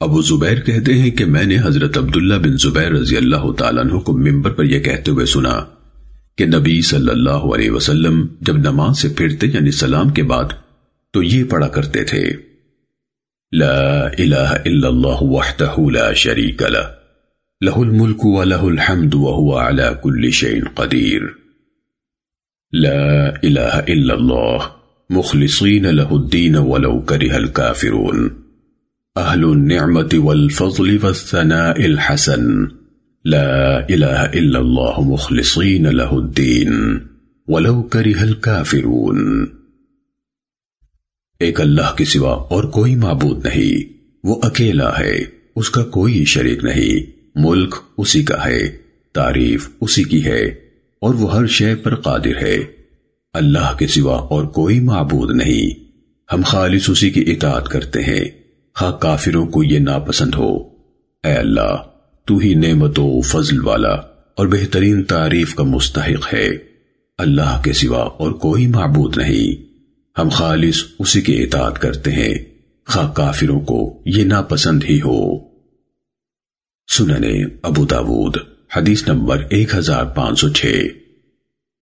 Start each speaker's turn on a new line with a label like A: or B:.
A: ابو زبیر کہتے ہیں کہ میں نے حضرت عبداللہ بن زبیر رضی اللہ تعالیٰ عنہ کو ممبر پر یہ کہتے ہوئے سنا کہ نبی صلی اللہ علیہ وسلم جب نماز سے پھرتے یعنی سلام کے بعد تو یہ پڑھا کرتے تھے۔ لا الہ الا اللہ وحدہ لا شریک لہ۔ لہ الملک و لہ الحمد وهو على كل شيء قدیر۔ لا الہ الا اللہ مخلصین لہ الدین ولو کرہ الكافرون اہل النعمت والفضل والثناء الحسن. لا الہ الا اللہ مخلصین له الدین ولو کرہ الكافرون. ایک اللہ کے سوا اور کوئی معبود نہیں. وہ اکیلا ہے، اس کا کوئی شریک نہیں. ملک اسی کا ہے، تعریف اسی کی ہے، اور وہ ہر شے پر قادر ہے. اللہ کے سوا اور کوئی معبود نہیں. ہم خالص اسی کی اطاعت کرتے ہیں۔ ہاں کافروں کو یہ ناپسند ہو۔ اے اللہ، تو ہی نعمت و فضل والا اور بہترین تعریف کا مستحق ہے۔ اللہ کے سوا اور کوئی معبود نہیں۔ ہم خالص اسی کی اطاعت کرتے ہیں۔ خواہ کافروں کو یہ ناپسند ہی ہو۔ سننے ابو داود، حدیث نمبر ایک ہزار پانچ سو چھ۔